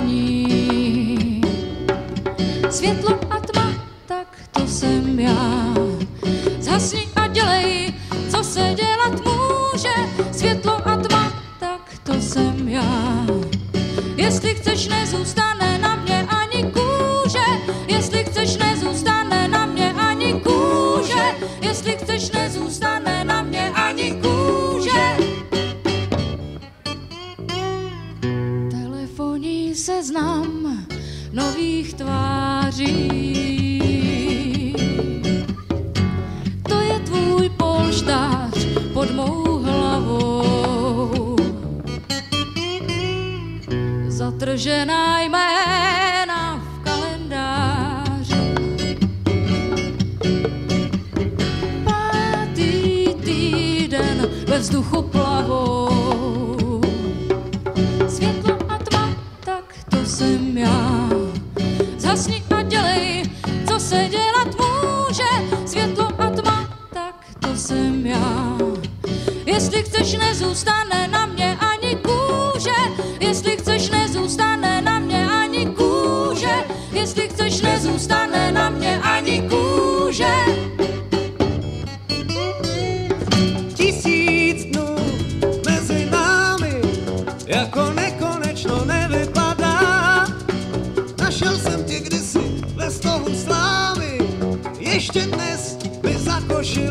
dlaní. Světlo a tma, tak to jsem já. Zhasni a dělej, co se dělat může. Světlo a tma, tak to jsem já. Jestli chceš, nezůstane na Telefonní seznam nových tváří. To je tvůj polštář pod mou hlavou. Zatržená jména v kalendáři. Pátý týden ve vzduchu plavou. Já. Zhasni a dělej, co se dělat může. Světlo a tma, tak to jsem já. Jestli chceš, nezůstane na Yoshi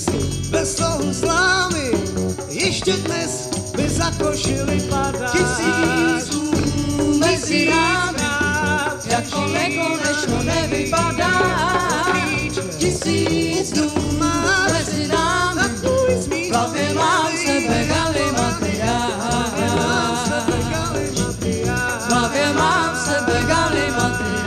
kdysi bez slohu slámy, ještě dnes by za košili padá. Tisíc dnů mezi námi, jako nekonečno nevypadá. Tisíc dnů mezi námi, v hlavě mám z tebe galimatyáš. V hlavě mám z tebe galimatyáš.